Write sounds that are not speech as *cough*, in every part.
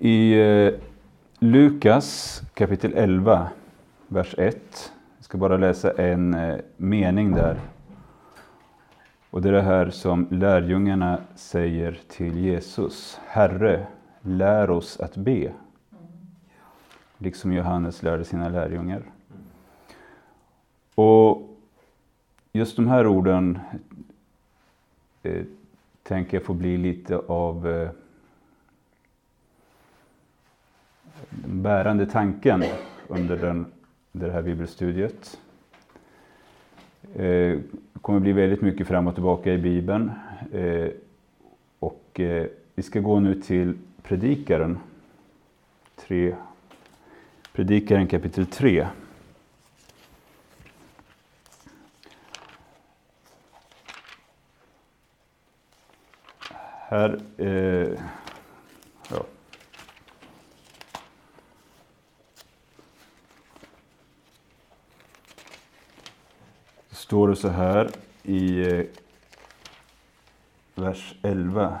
I eh, Lukas kapitel 11, vers 1. Jag ska bara läsa en eh, mening där. Och det är det här som lärjungarna säger till Jesus. Herre, lär oss att be. Liksom Johannes lärde sina lärjungar. Och just de här orden eh, tänker jag få bli lite av eh, den bärande tanken under den, det här bibelstudiet. Det eh, kommer bli väldigt mycket fram och tillbaka i Bibeln. Eh, och eh, vi ska gå nu till Predikaren. 3, predikaren kapitel 3. Här eh, står det så här i eh, vers 11.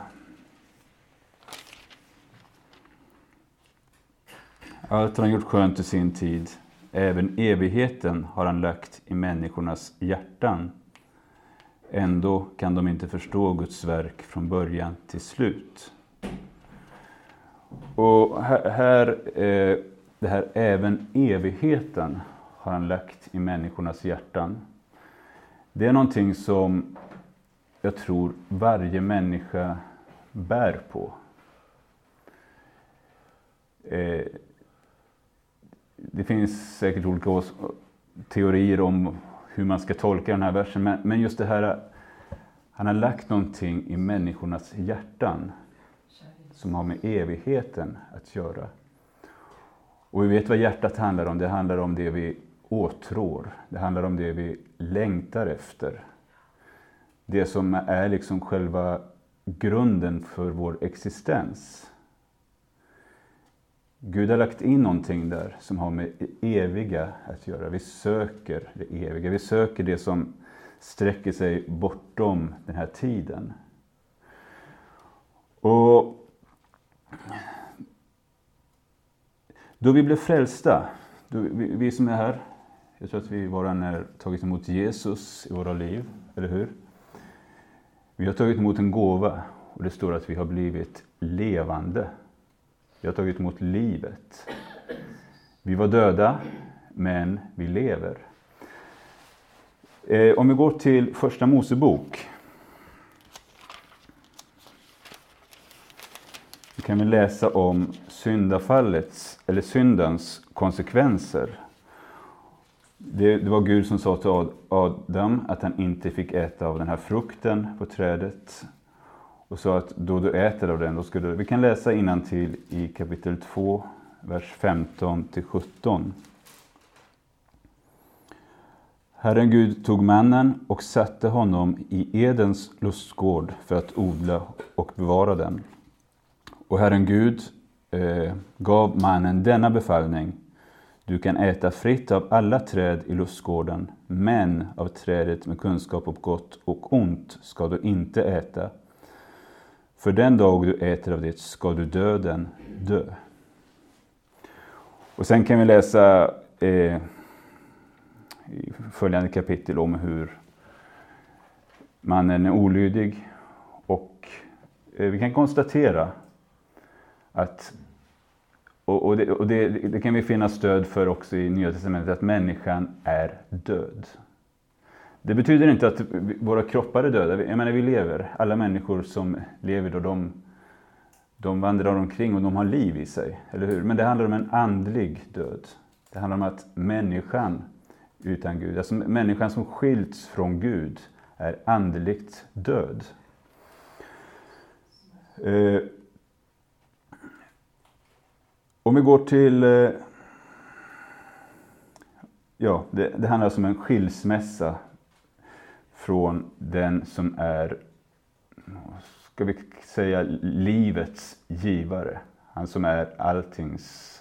Allt har han gjort skönt i sin tid. Även evigheten har han lagt i människornas hjärtan. Ändå kan de inte förstå Guds verk från början till slut. Och här, här eh, det här även evigheten har han lagt i människornas hjärtan. Det är någonting som jag tror varje människa bär på. Eh, det finns säkert olika teorier om hur man ska tolka den här versen, men just det här, han har lagt någonting i människornas hjärtan som har med evigheten att göra. Och vi vet vad hjärtat handlar om, det handlar om det vi åtrår. Det handlar om det vi längtar efter. Det som är liksom själva grunden för vår existens. Gud har lagt in någonting där som har med det eviga att göra. Vi söker det eviga. Vi söker det som sträcker sig bortom den här tiden. Och då vi blev frälsta, vi, vi som är här, jag tror att vi var och har tagit emot Jesus i våra liv, eller hur? Vi har tagit emot en gåva och det står att vi har blivit levande. Vi har tagit emot livet. Vi var döda, men vi lever. Eh, om vi går till Första Mosebok. Då kan vi läsa om syndafallets, eller syndens konsekvenser. Det, det, var Gud som sa till Adam att han inte fick äta av den här frukten på trädet. Och sa att då du äter av den, då ska du... Vi kan läsa till i kapitel 2, vers 15 till 17. Herren Gud tog mannen och satte honom i Edens lustgård för att odla och bevara den. Och Herren Gud eh, gav mannen denna befallning du kan äta fritt av alla träd i lustgården, men av trädet med kunskap om gott och ont ska du inte äta. För den dag du äter av det ska du döden dö. Och sen kan vi läsa eh, i följande kapitel om hur mannen är olydig. Och eh, vi kan konstatera att och, och, det, och det, det, kan vi finna stöd för också i Nya Testamentet, att människan är död. Det betyder inte att våra kroppar är döda. Jag menar, vi lever. Alla människor som lever, då, de, de vandrar omkring och de har liv i sig. Eller hur? Men det handlar om en andlig död. Det handlar om att människan utan Gud, alltså människan som skilts från Gud, är andligt död. Eh, om vi går till... Eh, ja, det, det handlar alltså om en skilsmässa från den som är, ska vi säga, livets givare. Han som är alltings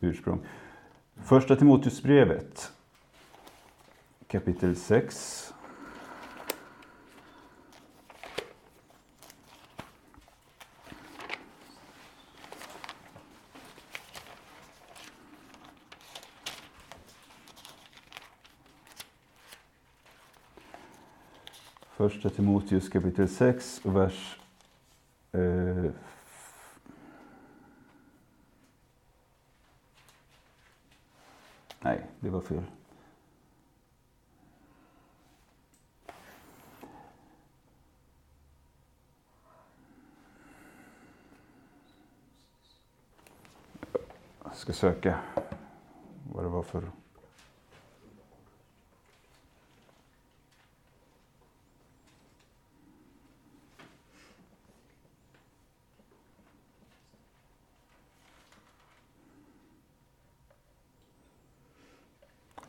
ursprung. Första Timoteusbrevet kapitel 6. Första Timoteus kapitel 6 och vers eh, Nej, det var fel. Jag ska söka vad det var för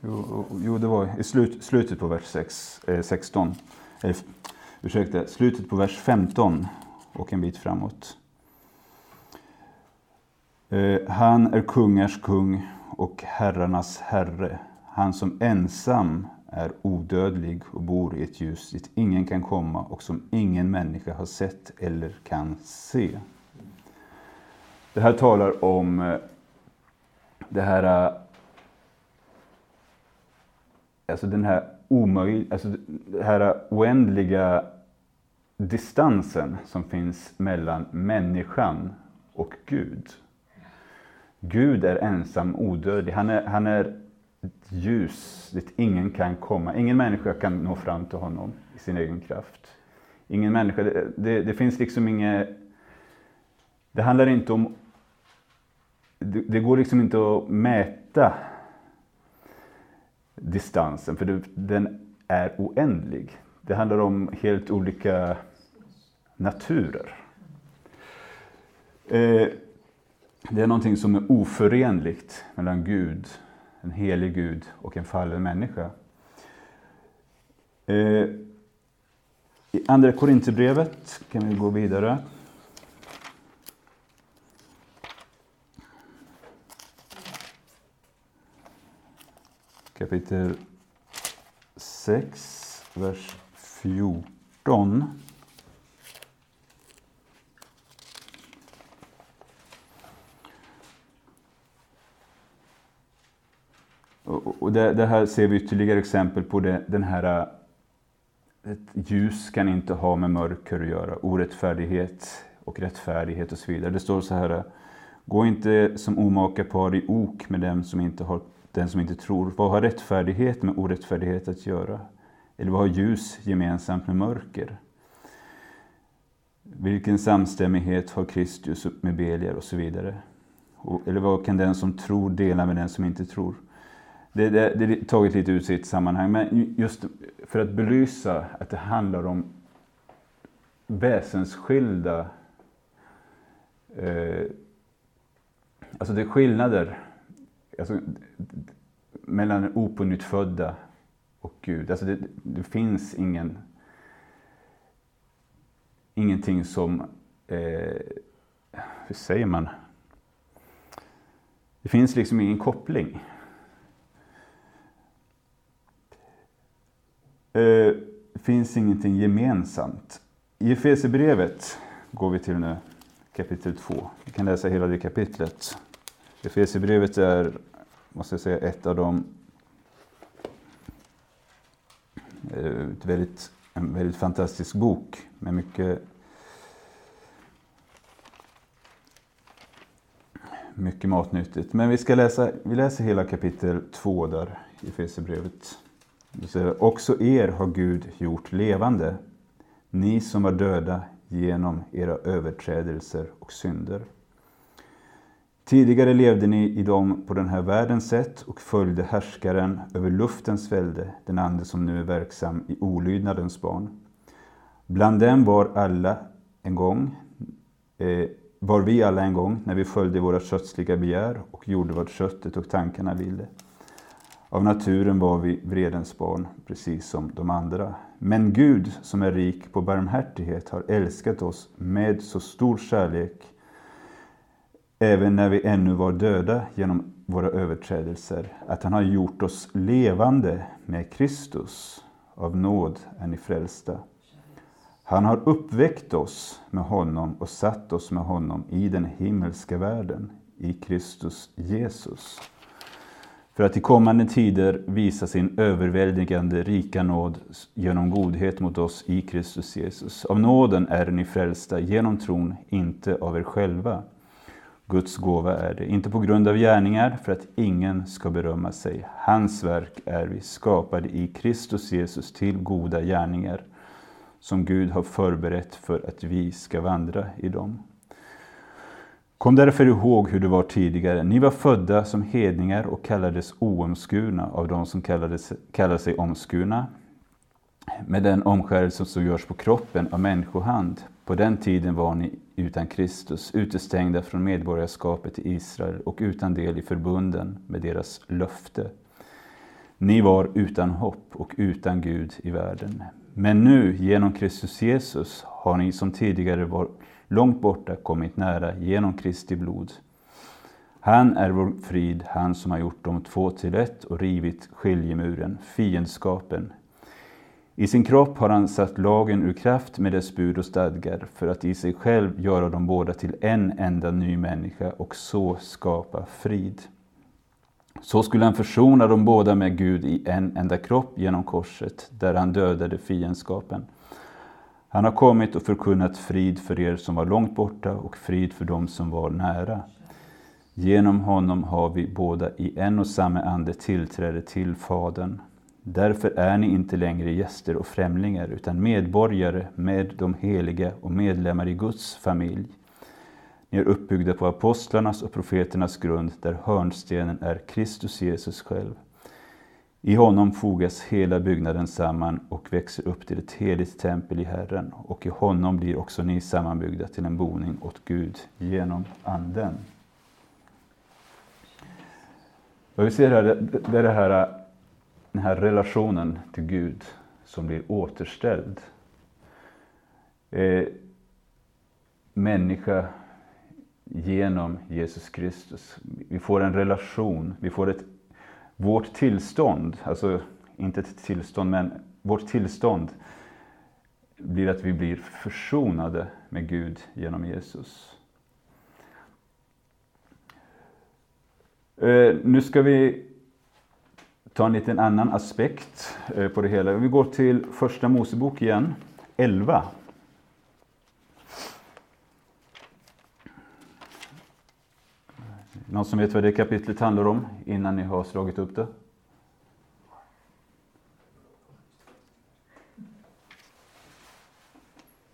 Jo, jo, det var i slut, slutet på vers 6, eh, 16. Eh, ursäkta, slutet på vers 15 och en bit framåt. Eh, han är kungars kung och herrarnas herre. Han som ensam är odödlig och bor i ett ljus dit ingen kan komma och som ingen människa har sett eller kan se. Det här talar om eh, det här eh, alltså den här omöjliga, alltså den här oändliga distansen som finns mellan människan och Gud. Gud är ensam odödlig. Han är, han är ett ljus dit ingen kan komma. Ingen människa kan nå fram till honom i sin egen kraft. Ingen människa, det, det, det finns liksom inget... Det handlar inte om... Det, det går liksom inte att mäta distansen, för den är oändlig. Det handlar om helt olika naturer. Eh, det är någonting som är oförenligt mellan Gud, en helig Gud och en fallen människa. Eh, I Andra Korinthierbrevet kan vi gå vidare. Kapitel 6, vers 14. Och det, det, här ser vi ytterligare exempel på det, den här äh, ett ljus kan inte ha med mörker att göra, orättfärdighet och rättfärdighet och så vidare. Det står så här, äh, gå inte som omaka par i ok med dem som inte har den som inte tror. Vad har rättfärdighet med orättfärdighet att göra? Eller vad har ljus gemensamt med mörker? Vilken samstämmighet har Kristus med Beliar och så vidare? Eller vad kan den som tror dela med den som inte tror? Det, det, det är taget lite ut sitt sammanhang, men just för att belysa att det handlar om väsensskilda... Eh, alltså det är skillnader alltså, mellan opånyttfödda och Gud. Alltså det, det, finns ingen, ingenting som, eh, hur säger man? Det finns liksom ingen koppling. Eh, det finns ingenting gemensamt. I Efesierbrevet går vi till nu, kapitel 2. Vi kan läsa hela det kapitlet. Efesierbrevet är måste jag säga, ett av de eh, ett väldigt, en väldigt fantastisk bok med mycket mycket matnyttigt. Men vi ska läsa, vi läser hela kapitel 2 där i Efesierbrevet. Också er har Gud gjort levande, ni som var döda genom era överträdelser och synder. Tidigare levde ni i dem på den här världens sätt och följde härskaren över luftens välde, den ande som nu är verksam i olydnadens barn. Bland dem var alla en gång, eh, var vi alla en gång när vi följde våra kötsliga begär och gjorde vad köttet och tankarna ville. Av naturen var vi vredens barn, precis som de andra. Men Gud, som är rik på barmhärtighet, har älskat oss med så stor kärlek även när vi ännu var döda genom våra överträdelser, att han har gjort oss levande med Kristus. Av nåd är ni frälsta. Han har uppväckt oss med honom och satt oss med honom i den himmelska världen, i Kristus Jesus. för att i kommande tider visa sin överväldigande rika nåd genom godhet mot oss i Kristus Jesus. Av nåden är ni frälsta genom tron, inte av er själva. Guds gåva är det, inte på grund av gärningar, för att ingen ska berömma sig. Hans verk är vi, skapade i Kristus Jesus till goda gärningar, som Gud har förberett för att vi ska vandra i dem. Kom därför ihåg hur det var tidigare. Ni var födda som hedningar och kallades oomskurna av de som kallades, kallade sig omskurna, med den omskärelse som görs på kroppen av människohand. På den tiden var ni utan Kristus, utestängda från medborgarskapet i Israel och utan del i förbunden med deras löfte. Ni var utan hopp och utan Gud i världen. Men nu, genom Kristus Jesus, har ni som tidigare var långt borta kommit nära genom Kristi blod. Han är vår frid, han som har gjort de två till ett och rivit skiljemuren, fiendskapen. I sin kropp har han satt lagen ur kraft med dess bud och stadgar för att i sig själv göra dem båda till en enda ny människa och så skapa frid. Så skulle han försona dem båda med Gud i en enda kropp genom korset, där han dödade fiendskapen. Han har kommit och förkunnat frid för er som var långt borta och frid för dem som var nära. Genom honom har vi båda i en och samma ande tillträde till Fadern. Därför är ni inte längre gäster och främlingar, utan medborgare med de heliga och medlemmar i Guds familj. Ni är uppbyggda på apostlarnas och profeternas grund, där hörnstenen är Kristus Jesus själv. I honom fogas hela byggnaden samman och växer upp till ett heligt tempel i Herren, och i honom blir också ni sammanbyggda till en boning åt Gud genom Anden. Vad vi ser här, det är det här, den här relationen till Gud som blir återställd. Eh, människa genom Jesus Kristus. Vi får en relation, vi får ett vårt tillstånd, alltså inte ett tillstånd, men vårt tillstånd blir att vi blir försonade med Gud genom Jesus. Eh, nu ska vi ta en liten annan aspekt eh, på det hela. Vi går till Första Mosebok igen, 11. Någon som vet vad det kapitlet handlar om innan ni har slagit upp det?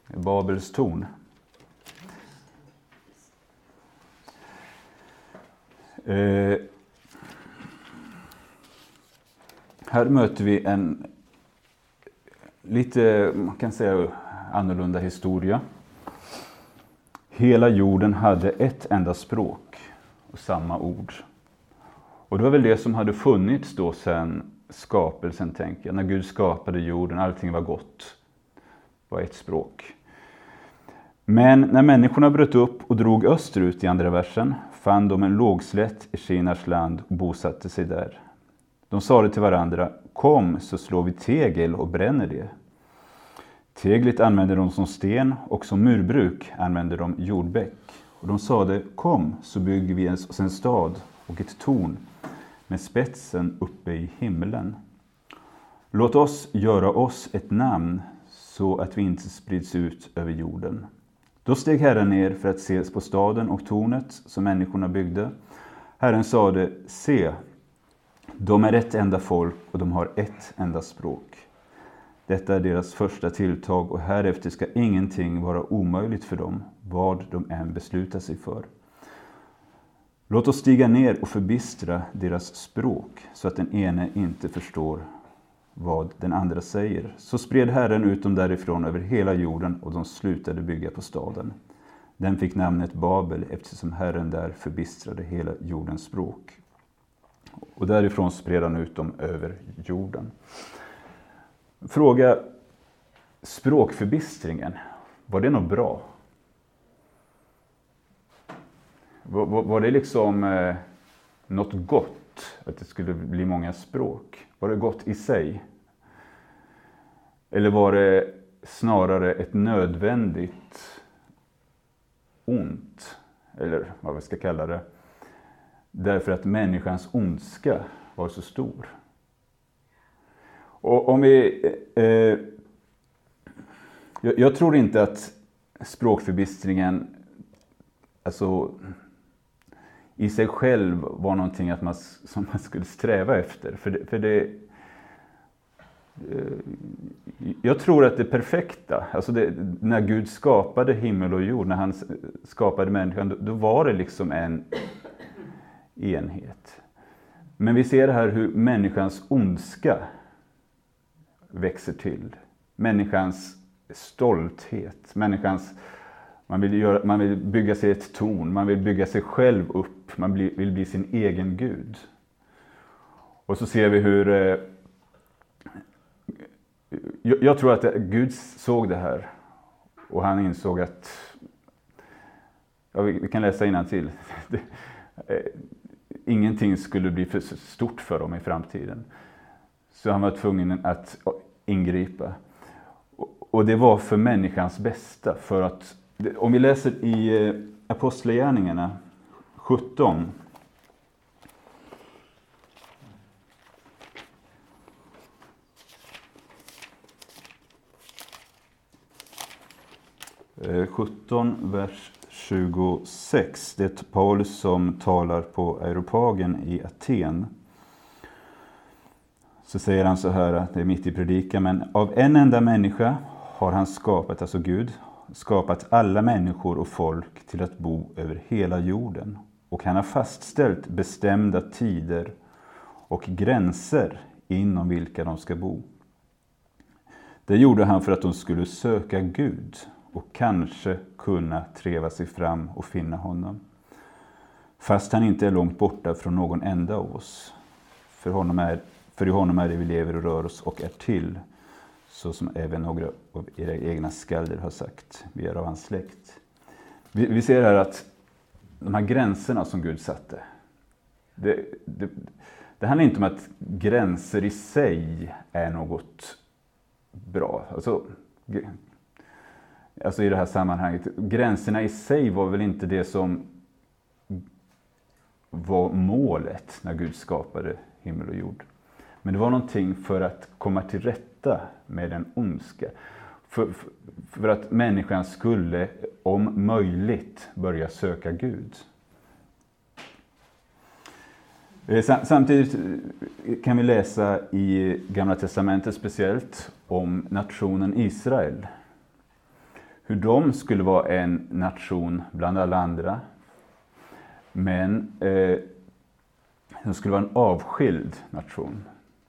Babels torn. Eh, här möter vi en lite, man kan säga annorlunda historia. Hela jorden hade ett enda språk och samma ord. Och det var väl det som hade funnits då sedan skapelsen, tänker jag. När Gud skapade jorden, allting var gott. Det var ett språk. Men när människorna bröt upp och drog österut i andra versen fann de en lågslätt i Kinas land och bosatte sig där. De sade till varandra, kom så slår vi tegel och bränner det. Teglet använde de som sten och som murbruk använde de jordbäck. Och de sade, kom så bygger vi oss en stad och ett torn med spetsen uppe i himlen. Låt oss göra oss ett namn så att vi inte sprids ut över jorden. Då steg Herren ner för att ses på staden och tornet som människorna byggde. Herren sade, se, de är ett enda folk och de har ett enda språk. Detta är deras första tilltag och härefter ska ingenting vara omöjligt för dem, vad de än beslutar sig för. Låt oss stiga ner och förbistra deras språk, så att den ene inte förstår vad den andra säger. Så spred Herren ut dem därifrån över hela jorden och de slutade bygga på staden. Den fick namnet Babel eftersom Herren där förbistrade hela jordens språk. Och därifrån spred han ut dem över jorden. Fråga språkförbistringen, var det något bra? Var, var, var det liksom eh, något gott att det skulle bli många språk? Var det gott i sig? Eller var det snarare ett nödvändigt ont? Eller vad vi ska kalla det. Därför att människans ondska var så stor. Och om vi... Eh, eh, jag, jag, tror inte att språkförbistringen alltså, i sig själv var någonting att man, som man skulle sträva efter. För det, för det, eh, jag tror att det perfekta, alltså det, när Gud skapade himmel och jord, när han skapade människan, då, då var det liksom en enhet. Men vi ser här hur människans ondska växer till. Människans stolthet, människans man vill, göra, man vill bygga sig ett torn, man vill bygga sig själv upp, man vill bli sin egen gud. Och så ser vi hur... Eh, jag tror att Gud såg det här och han insåg att... Ja, vi kan läsa till. *laughs* Ingenting skulle bli för stort för dem i framtiden. Så han var tvungen att ingripa. Och det var för människans bästa, för att om vi läser i eh, Apostlagärningarna 17 17, eh, vers 26. Det är Paulus som talar på Aeropagen i Aten. Så säger han så här, att det är mitt i predikan, men av en enda människa har han skapat, alltså Gud, skapat alla människor och folk till att bo över hela jorden. Och han har fastställt bestämda tider och gränser inom vilka de ska bo. Det gjorde han för att de skulle söka Gud och kanske kunna treva sig fram och finna honom. Fast han inte är långt borta från någon enda av oss. För, honom är, för i honom är det vi lever och rör oss och är till så som även några av era egna skalder har sagt. Vi är av hans släkt. Vi, vi ser här att de här gränserna som Gud satte, det, det, det handlar inte om att gränser i sig är något bra. Alltså, alltså i det här sammanhanget, gränserna i sig var väl inte det som var målet när Gud skapade himmel och jord. Men det var någonting för att komma till rätta med den ondska. För, för, för, att människan skulle, om möjligt, börja söka Gud. Eh, samtidigt eh, kan vi läsa i Gamla Testamentet speciellt om nationen Israel. Hur de skulle vara en nation bland alla andra. Men eh, de skulle vara en avskild nation.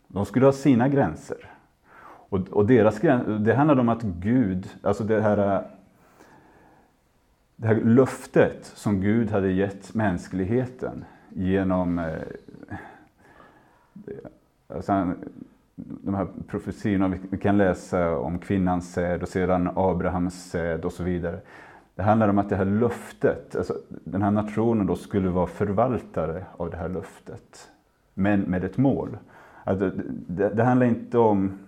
De skulle ha sina gränser. Och, och deras gränser, det handlade om att Gud, alltså det här, eh, det här löftet som Gud hade gett mänskligheten genom eh, alltså, de här profetiorna vi kan läsa om kvinnans säd och sedan Abrahams säd och så vidare. Det handlar om att det här löftet, alltså den här nationen då skulle vara förvaltare av det här löftet. Men med ett mål. Alltså, det, det handlar inte om...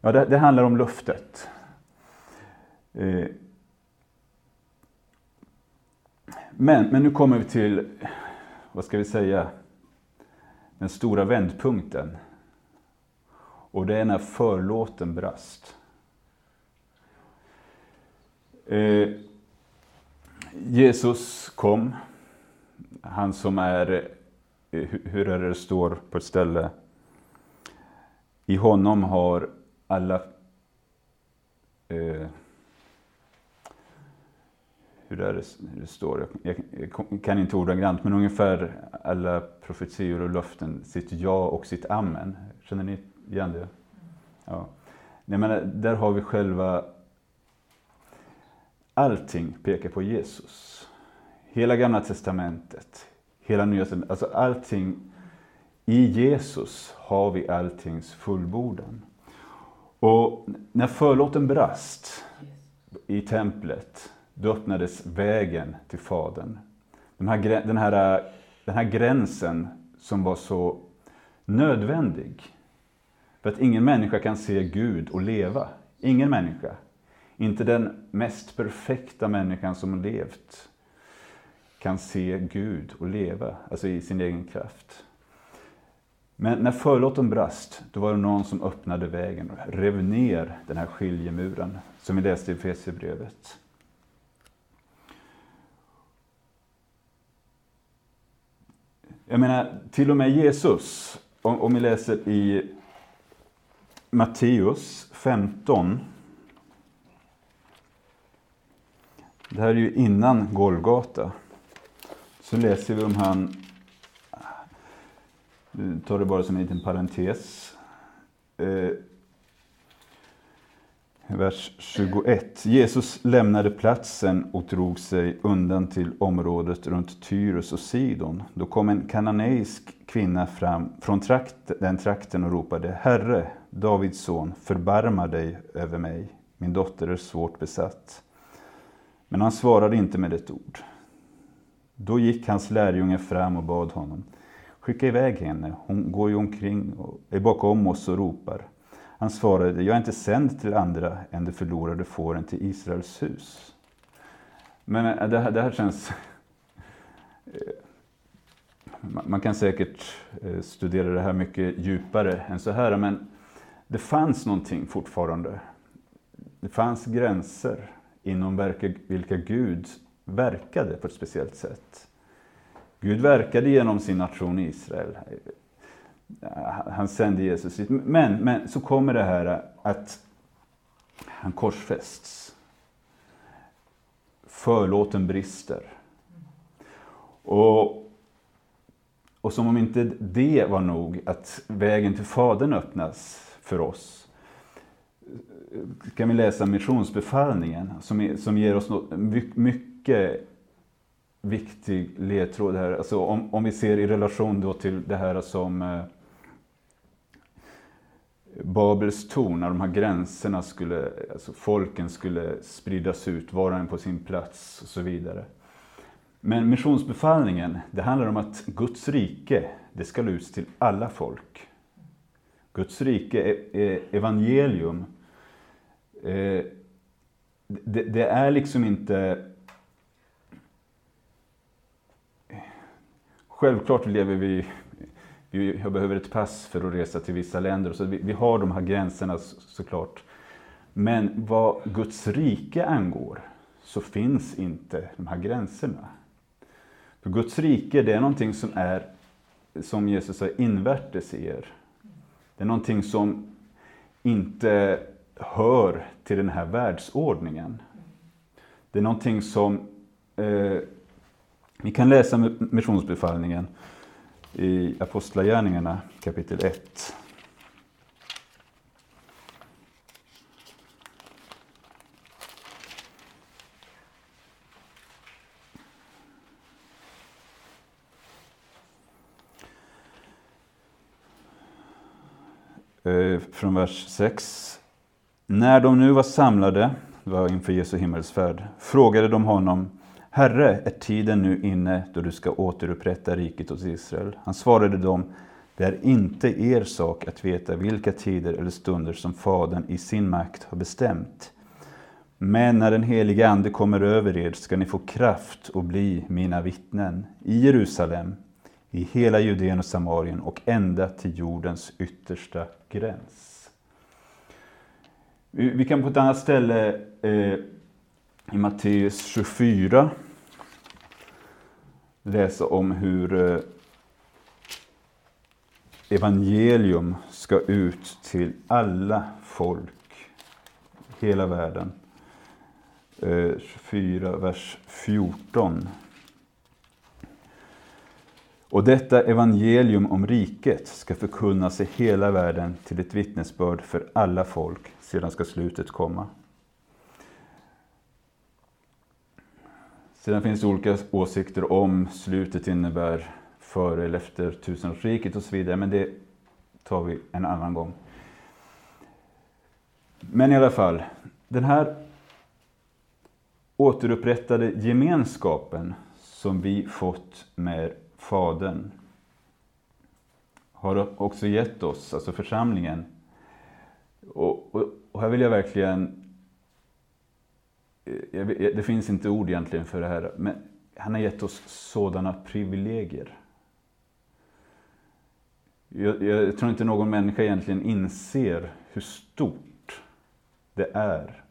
Ja, det, det handlar om löftet. Eh, men, men nu kommer vi till, vad ska vi säga, den stora vändpunkten. Och det är när förlåten brast. Eh, Jesus kom, han som är eh, hur är det det står på ett ställe? I honom har alla eh, hur är det, det står? Jag, jag kan inte ordagrant, men ungefär alla profetior och löften, sitt ja och sitt amen. Känner ni igen det? Ja. Nej, men där har vi själva... Allting pekar på Jesus. Hela Gamla Testamentet, Hela Nya Testamentet, alltså allting. I Jesus har vi alltings fullbordan. Och när förlåten brast i templet, då öppnades vägen till Fadern. Den här, den, här, den här gränsen som var så nödvändig. För att ingen människa kan se Gud och leva. Ingen människa. Inte den mest perfekta människan som levt kan se Gud och leva, alltså i sin egen kraft. Men när förlåten brast, då var det någon som öppnade vägen och rev ner den här skiljemuren, som vi läste i Efesierbrevet. Jag menar, till och med Jesus, om, om vi läser i Matteus 15. Det här är ju innan Golgata. Så läser vi om han, eh, tar det bara som en liten parentes. Eh, vers 21. Jesus lämnade platsen och drog sig undan till området runt Tyrus och Sidon. Då kom en kananeisk kvinna fram från trakt, den trakten och ropade Herre, Davids son, förbarma dig över mig. Min dotter är svårt besatt. Men han svarade inte med ett ord. Då gick hans lärjunge fram och bad honom. Skicka iväg henne, hon går ju omkring och är bakom oss och ropar. Han svarade, jag är inte sänd till andra än de förlorade fåren till Israels hus. Men eh, det här, det här känns... Eh, man kan säkert eh, studera det här mycket djupare än så här, men det fanns någonting fortfarande. Det fanns gränser inom vilka Gud verkade på ett speciellt sätt. Gud verkade genom sin nation Israel. Eh, han sände Jesus hit. Men, men så kommer det här eh, att han korsfästs. Förlåten brister. Och, och som om inte det var nog, att vägen till Fadern öppnas för oss, kan vi läsa missionsbefallningen som, som ger oss något, mycket viktig ledtråd här. Alltså om, om vi ser i relation då till det här som eh, Babels torn, när de här gränserna skulle, alltså folken skulle spridas ut, var och en på sin plats och så vidare. Men missionsbefallningen, det handlar om att Guds rike, det ska ut till alla folk. Guds rike är evangelium. Eh, det är liksom inte... Självklart lever vi jag behöver ett pass för att resa till vissa länder. Så vi, vi har de här gränserna såklart. Men vad Guds rike angår så finns inte de här gränserna. För Guds rike det är någonting som är, som Jesus har invärtes i er. Det är någonting som inte hör till den här världsordningen. Det är någonting som, eh, vi kan läsa missionsbefallningen i Apostlagärningarna kapitel 1. Eh, från vers 6. När de nu var samlade, det var inför Jesu himmelsfärd, frågade de honom Herre, är tiden nu inne då du ska återupprätta riket hos Israel? Han svarade dem, det är inte er sak att veta vilka tider eller stunder som Fadern i sin makt har bestämt. Men när den helige Ande kommer över er ska ni få kraft och bli mina vittnen i Jerusalem, i hela Judeen och Samarien och ända till jordens yttersta gräns. Vi kan på ett annat ställe eh, i Matteus 24 läsa om hur eh, evangelium ska ut till alla folk, hela världen. Eh, 24, vers 14. Och detta evangelium om riket ska förkunnas i hela världen till ett vittnesbörd för alla folk, sedan ska slutet komma. Sedan finns det olika åsikter om slutet innebär före eller efter tusenårsriket och så vidare, men det tar vi en annan gång. Men i alla fall, den här återupprättade gemenskapen som vi fått med Fadern har också gett oss, alltså församlingen. Och, och, och här vill jag verkligen det finns inte ord egentligen för det här, men han har gett oss sådana privilegier. Jag, jag tror inte någon människa egentligen inser hur stort det är.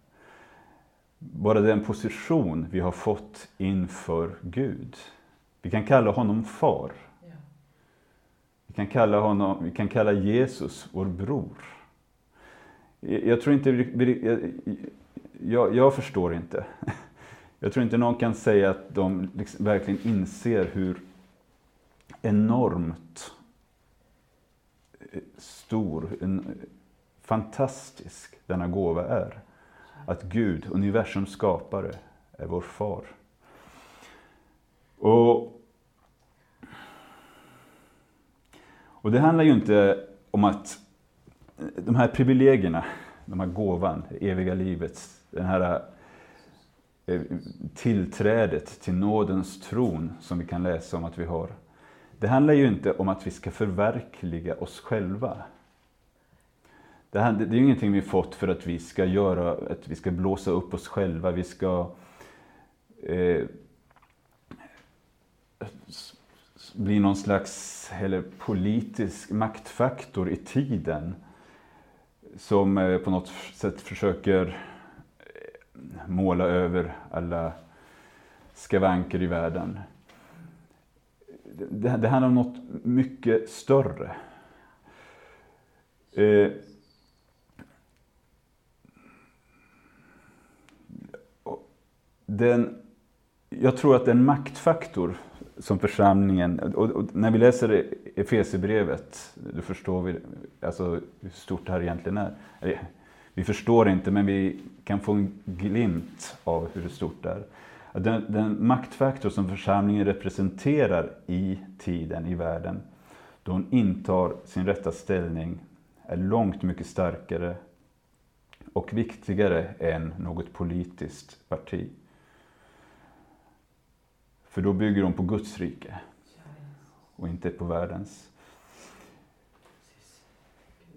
Bara den position vi har fått inför Gud. Vi kan kalla honom far. Vi kan kalla, honom, vi kan kalla Jesus vår bror. Jag tror inte, jag, jag, jag förstår inte. *laughs* Jag tror inte någon kan säga att de liksom verkligen inser hur enormt eh, stor, en, fantastisk denna gåva är. Att Gud, universums skapare, är vår far. Och, och det handlar ju inte om att eh, de här privilegierna, de här gåvan, det eviga livet, den här eh, tillträdet till nådens tron som vi kan läsa om att vi har. Det handlar ju inte om att vi ska förverkliga oss själva. Det, här, det är ju ingenting vi fått för att vi ska göra, att vi ska blåsa upp oss själva, vi ska eh, bli någon slags eller, politisk maktfaktor i tiden som eh, på något sätt försöker eh, måla över alla skavanker i världen. Det, det handlar om något mycket större. Eh, den, jag tror att den maktfaktor som församlingen, och, och när vi läser e- Efesierbrevet, då förstår vi alltså, hur stort det här egentligen är. Vi förstår inte, men vi kan få en glimt av hur stort det är. Den, den maktfaktor som församlingen representerar i tiden, i världen, då hon intar sin rätta ställning, är långt mycket starkare och viktigare än något politiskt parti. För då bygger de på Guds rike och inte på världens.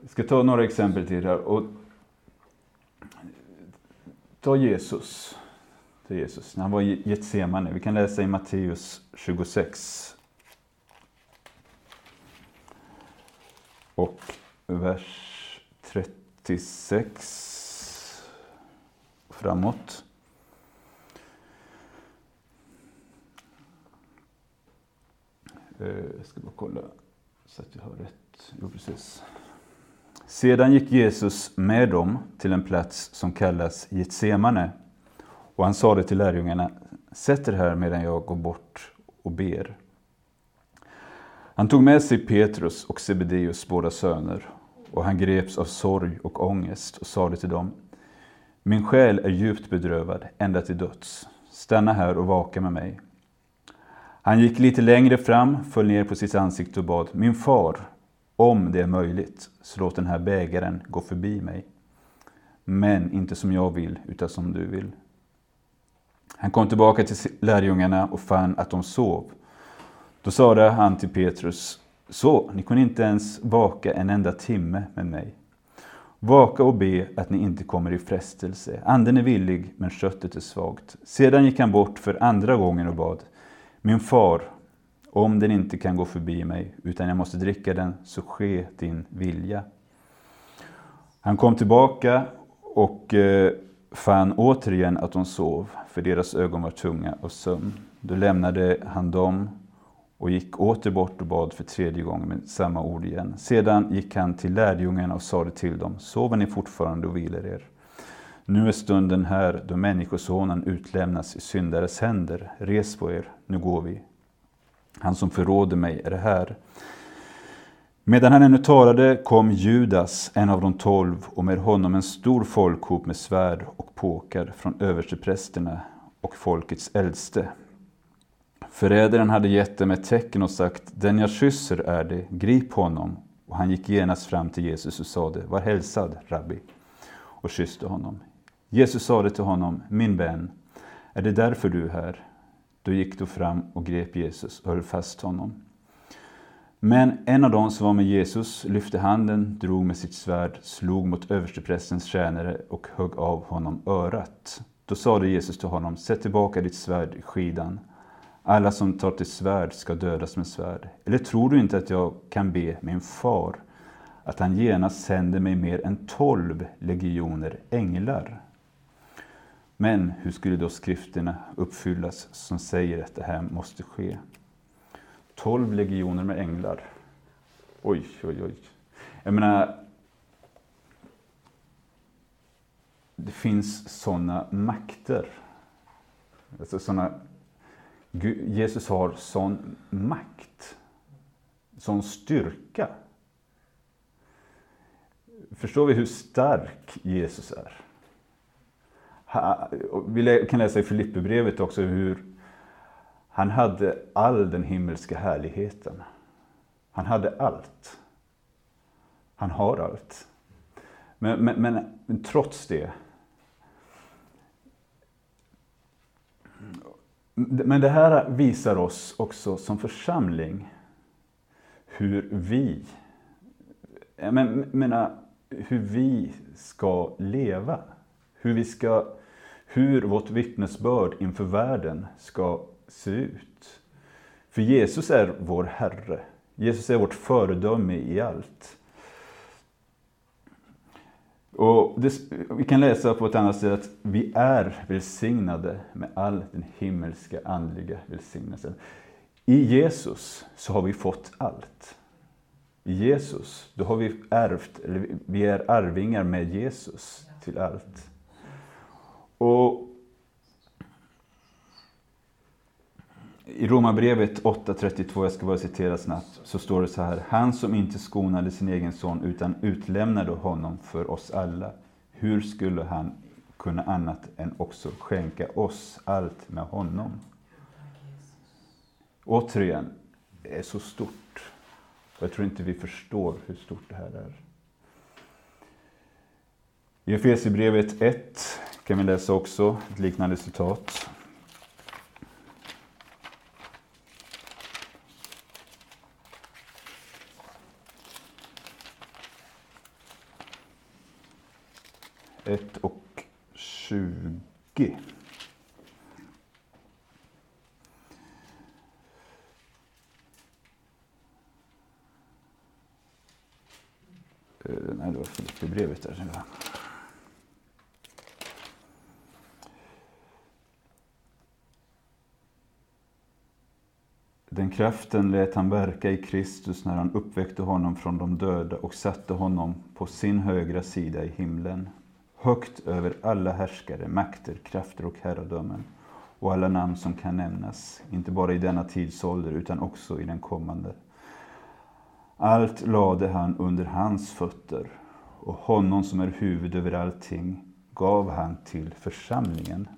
Jag ska ta några exempel till här. Och ta Jesus. Ta Jesus. När han var i Getsemane. Vi kan läsa i Matteus 26. Och vers 36 framåt. Eh, jag ska bara kolla så att jag har rätt. Jo, precis. Sedan gick Jesus med dem till en plats som kallas Getsemane. Och han sade till lärjungarna, sätt er här medan jag går bort och ber. Han tog med sig Petrus och Sebedeus båda söner och han greps av sorg och ångest och sade till dem, min själ är djupt bedrövad ända till döds. Stanna här och vaka med mig. Han gick lite längre fram, föll ner på sitt ansikte och bad, Min far, om det är möjligt, så låt den här bägaren gå förbi mig. Men inte som jag vill, utan som du vill. Han kom tillbaka till lärjungarna och fann att de sov. Då sade han till Petrus, så, ni kunde inte ens vaka en enda timme med mig. Vaka och be att ni inte kommer i frestelse. Anden är villig, men köttet är svagt. Sedan gick han bort för andra gången och bad. Min far, om den inte kan gå förbi mig, utan jag måste dricka den, så ske din vilja. Han kom tillbaka och eh, fann återigen att de sov, för deras ögon var tunga av sömn. Då lämnade han dem och gick åter bort och bad för tredje gången med samma ord igen. Sedan gick han till lärjungarna och sade till dem, sover ni fortfarande och vilar er? Nu är stunden här då Människosonen utlämnas i syndares händer. Res på er, nu går vi. Han som förråder mig är här. Medan han ännu talade kom Judas, en av de tolv, och med honom en stor folkhop med svärd och påkar från översteprästerna och folkets äldste. Förrädaren hade gett dem ett tecken och sagt, den jag kysser är det, grip honom. Och han gick genast fram till Jesus och sade, var hälsad, rabbi, och kysste honom. Jesus sade till honom, min vän, är det därför du är här? Då gick du fram och grep Jesus och höll fast honom. Men en av dem som var med Jesus lyfte handen, drog med sitt svärd, slog mot översteprästens tjänare och högg av honom örat. Då sade Jesus till honom, sätt tillbaka ditt svärd i skidan. Alla som tar till svärd ska dödas med svärd. Eller tror du inte att jag kan be min far att han genast sänder mig mer än tolv legioner änglar? Men hur skulle då skrifterna uppfyllas som säger att det här måste ske? Tolv legioner med änglar. Oj, oj, oj. Jag menar, det finns sådana makter. Alltså såna, Jesus har sån makt, sån styrka. Förstår vi hur stark Jesus är? Vi kan läsa i Filipperbrevet också hur han hade all den himmelska härligheten. Han hade allt. Han har allt. Men, men, men, men trots det Men det här visar oss också som församling hur vi, jag menar, hur vi ska leva. Hur, vi ska, hur vårt vittnesbörd inför världen ska se ut. För Jesus är vår Herre. Jesus är vårt föredöme i allt. Och det, vi kan läsa på ett annat sätt att vi är välsignade med all den himmelska andliga välsignelsen. I Jesus så har vi fått allt. I Jesus, då har vi ärvt, eller vi är arvingar med Jesus till allt. Och I Romarbrevet 8.32, jag ska bara citera snabbt, så står det så här. Han som inte skonade sin egen son utan utlämnade honom för oss alla. Hur skulle han kunna annat än också skänka oss allt med honom? Återigen, det är så stort. Och jag tror inte vi förstår hur stort det här är. I Efesierbrevet 1 kan vi läsa också ett liknande citat. ett och tjugo. Eh, nej, det var Filipperbrevet där. Kraften lät han verka i Kristus när han uppväckte honom från de döda och satte honom på sin högra sida i himlen högt över alla härskare, makter, krafter och herradömen och alla namn som kan nämnas, inte bara i denna tidsålder utan också i den kommande. Allt lade han under hans fötter och honom som är huvud över allting gav han till församlingen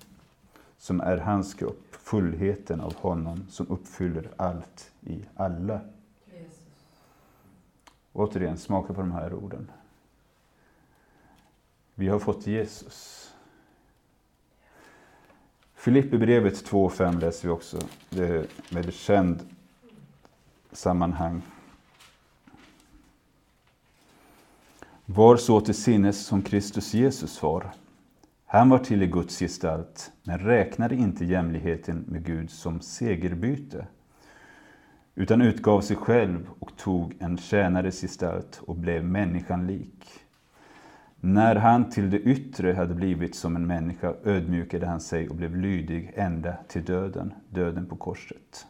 som är hans kropp, fullheten av honom som uppfyller allt i alla. Jesus. Återigen, smaka på de här orden. Vi har fått Jesus. Filipperbrevet 2.5 läser vi också. Det är ett väldigt känd sammanhang. Var så till sinnes som Kristus Jesus var. Han var till i Guds gestalt, men räknade inte jämlikheten med Gud som segerbyte, utan utgav sig själv och tog en tjänares gestalt och blev människan lik. När han till det yttre hade blivit som en människa ödmjukade han sig och blev lydig ända till döden, döden på korset.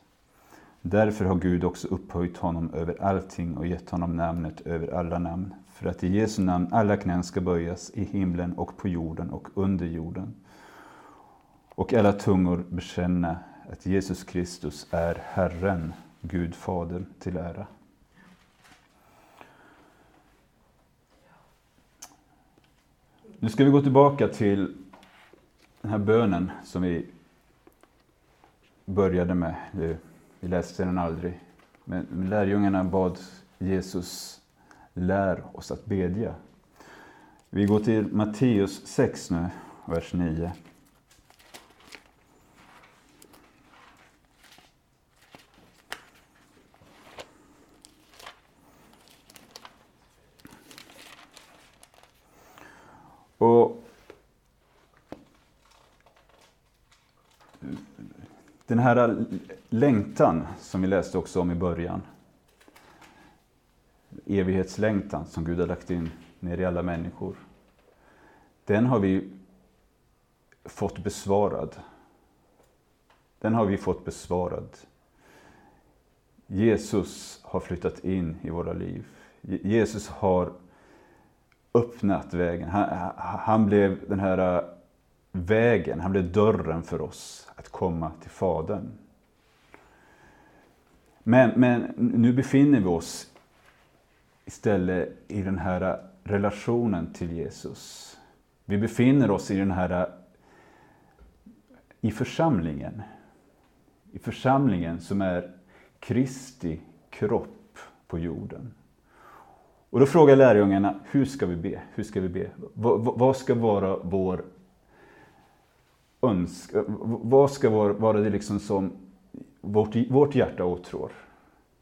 Därför har Gud också upphöjt honom över allting och gett honom namnet över alla namn, för att i Jesu namn alla knän ska böjas i himlen och på jorden och under jorden. Och alla tungor bekänna att Jesus Kristus är Herren, Gud Fader till ära. Nu ska vi gå tillbaka till den här bönen som vi började med. Vi läste den aldrig. Men lärjungarna bad Jesus, lär oss att bedja. Vi går till Matteus 6 nu, vers 9. den här längtan som vi läste också om i början. Evighetslängtan som Gud har lagt in ner i alla människor. Den har vi fått besvarad. Den har vi fått besvarad. Jesus har flyttat in i våra liv. Jesus har öppnat vägen. Han, han blev den här äh, vägen, han blev dörren för oss att komma till Fadern. Men, men nu befinner vi oss istället i den här relationen till Jesus. Vi befinner oss i den här i församlingen. I församlingen som är Kristi kropp på jorden. Och då frågar lärjungarna, hur ska vi be? Hur ska vi be? Vad, ska vara vår önskan? vad ska vara det liksom som vårt, vårt hjärta åtrår?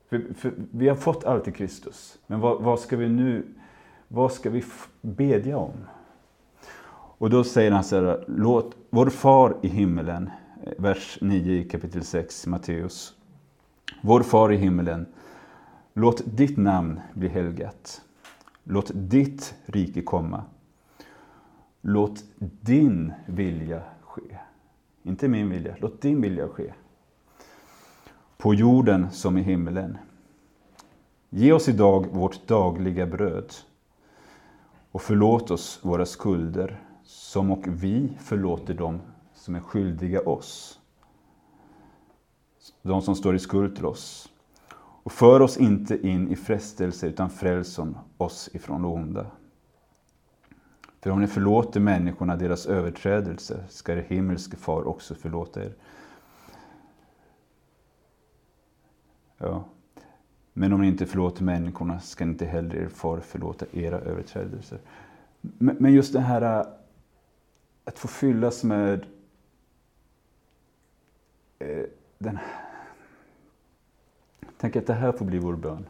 För, för vi har fått allt i Kristus, men vad, vad, ska vi nu, vad ska vi bedja om? Och då säger han så här, låt vår far i himmelen, eh, vers 9 i kapitel 6 Matteus. Vår far i himmelen, låt ditt namn bli helgat. Låt ditt rike komma. Låt din vilja ske. Inte min vilja, låt din vilja ske. På jorden som i himlen. Ge oss idag vårt dagliga bröd. Och förlåt oss våra skulder, som och vi förlåter dem som är skyldiga oss. De som står i skuld till oss. Och för oss inte in i frestelse, utan fräls oss ifrån det onda. För om ni förlåter människorna deras överträdelser ska er himmelske far också förlåta er. Ja. Men om ni inte förlåter människorna ska inte heller er far förlåta era överträdelser. Men just det här äh, att få fyllas med äh, den Tänk att det här får bli vår bön.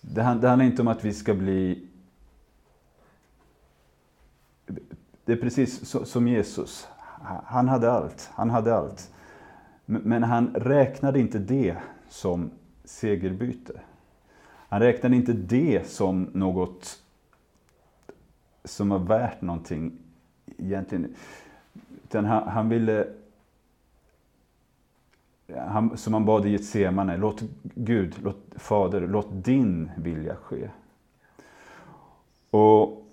Det handlar inte om att vi ska bli Det är precis som Jesus. Han hade allt. Han hade allt. Men han räknade inte det som segerbyte. Han räknade inte det som något som var värt någonting egentligen. Utan han, han ville, han, som han bad i Getsemane, låt Gud, låt Fader, låt din vilja ske. Och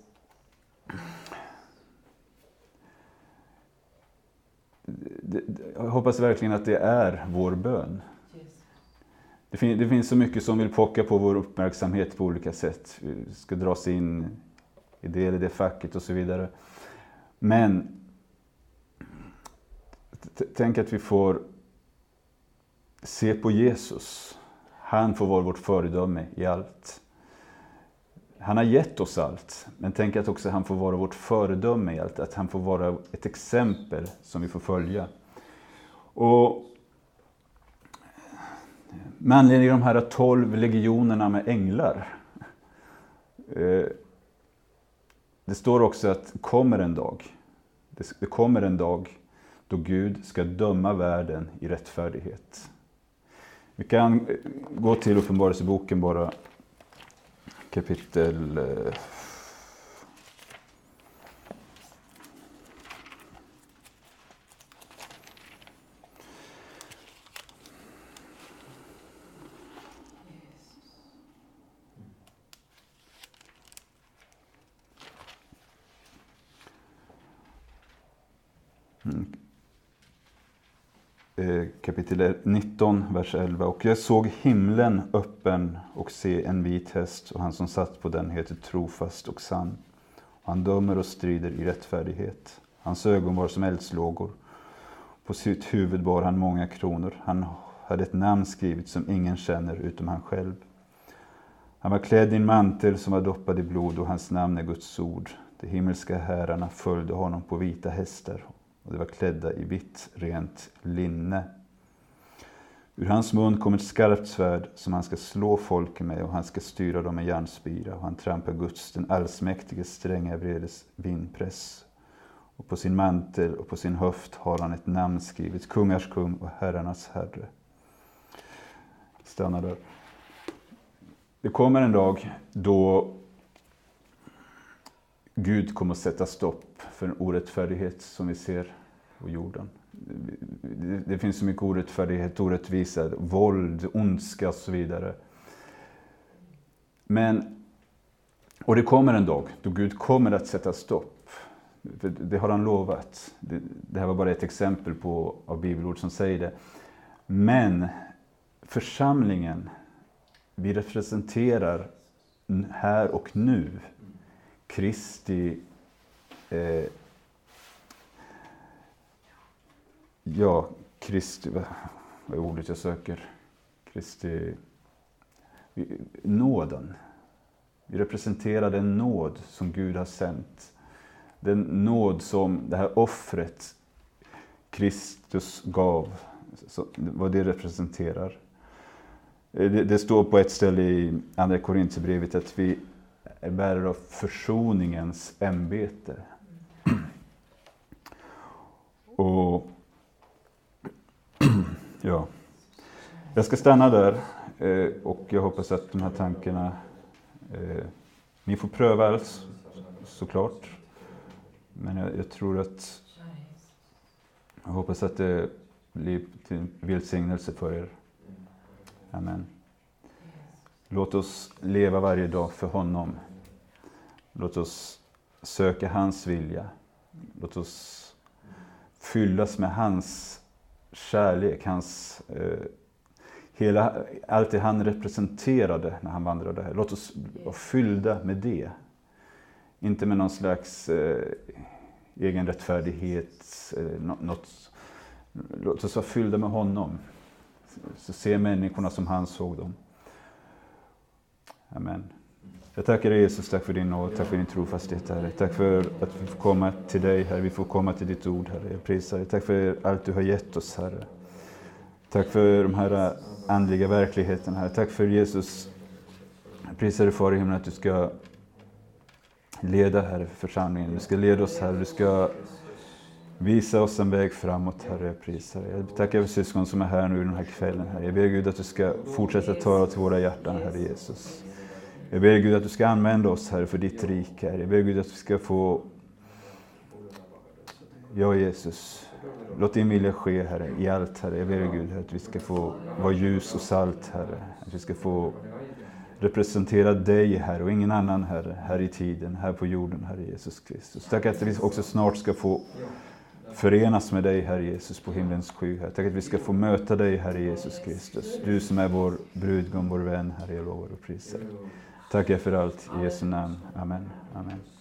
jag hoppas verkligen att det är vår bön. Det, fin det finns så mycket som vill pocka på vår uppmärksamhet på olika sätt. Vi ska dras in i det eller det facket och så vidare. Men tänk att vi får se på Jesus. Han får vara vårt föredöme i allt. Han har gett oss allt, men tänk att också han får vara vårt föredöme i allt. Att han får vara ett exempel som vi får följa. Och med anledning av de här tolv legionerna med änglar. Eh, det står också att kommer en dag, det kommer en dag då Gud ska döma världen i rättfärdighet. Vi kan eh, gå till Uppenbarelseboken bara kapitel eh, Mm. Eh, kapitel 19, vers 11. Och jag såg himlen öppen och se en vit häst och han som satt på den heter trofast och sann. Och han dömer och strider i rättfärdighet. Hans ögon var som eldslågor. På sitt huvud bar han många kronor. Han hade ett namn skrivet som ingen känner utom han själv. Han var klädd i en mantel som var doppad i blod och hans namn är Guds ord. De himmelska herrarna följde honom på vita hästar och de var klädda i vitt, rent linne. Ur hans mun kom ett skarpt svärd som han ska slå folk med och han ska styra dem med järnspira och han trampar Guds, den allsmäktige stränga vredes vinpress. Och på sin mantel och på sin höft har han ett namn skrivet, kungars kung och herrarnas herre. Stanna där. Det kommer en dag då Gud kommer att sätta stopp för en orättfärdighet som vi ser på jorden. Det finns så mycket orättfärdighet, orättvisa, våld, ondska och så vidare. Men, och det kommer en dag då Gud kommer att sätta stopp. För det har han lovat. Det, det här var bara ett exempel på, av bibelord som säger det. Men församlingen, vi representerar här och nu Kristi eh, ja, Kristi, vad är ordet jag söker? Kristi nåden. Vi representerar den nåd som Gud har sänt. Den nåd som det här offret Kristus gav, vad det representerar. Eh, det, det står på ett ställe i Andra Korinthierbrevet att vi är bärare av försoningens ämbete. Och *clears throat* ja, jag ska stanna där eh, och jag hoppas att de här tankarna, eh, ni får pröva alls såklart. Men jag, jag tror att, jag hoppas att det blir till välsignelse för er. Amen. Låt oss leva varje dag för honom. Låt oss söka hans vilja. Låt oss fyllas med hans kärlek, hans, eh, hela, allt det han representerade när han vandrade här. Låt oss vara fyllda med det. Inte med någon slags eh, egen rättfärdighet. Eh, något, låt oss vara fyllda med honom. Så se människorna som han såg dem. Amen. Jag tackar dig Jesus, tack för din nåd, tack för din trofasthet Herre. Tack för att vi får komma till dig Herre, vi får komma till ditt ord Herre. Jag prisar dig. Tack för allt du har gett oss Herre. Tack för de här andliga verkligheterna Herre. Tack för Jesus. Jag prisar dig Far i himlen att du ska leda Herre församlingen. Du ska leda oss Herre. Du ska visa oss en väg framåt Herre. Jag prisar dig. Jag tackar för syskon som är här nu den här kvällen Herre. Jag ber Gud att du ska fortsätta tala till våra hjärtan Herre Jesus. Jag ber Gud att du ska använda oss, Herre, för ditt rike. Herre. Jag ber Gud att vi ska få... Ja, Jesus. Låt din vilja ske, Herre, i allt, Herre. Jag ber Gud att vi ska få vara ljus och salt, Herre. Att vi ska få representera dig, Herre, och ingen annan, Herre, här i tiden, här på jorden, Herre Jesus Kristus. Tack att vi också snart ska få förenas med dig, Herre Jesus, på himlens sky. Herre. Tack att vi ska få möta dig, Herre Jesus Kristus. Du som är vår brudgum, vår vän, Herre, jag lovar och prisar. Tackar för allt i Jesu namn. Amen. Amen.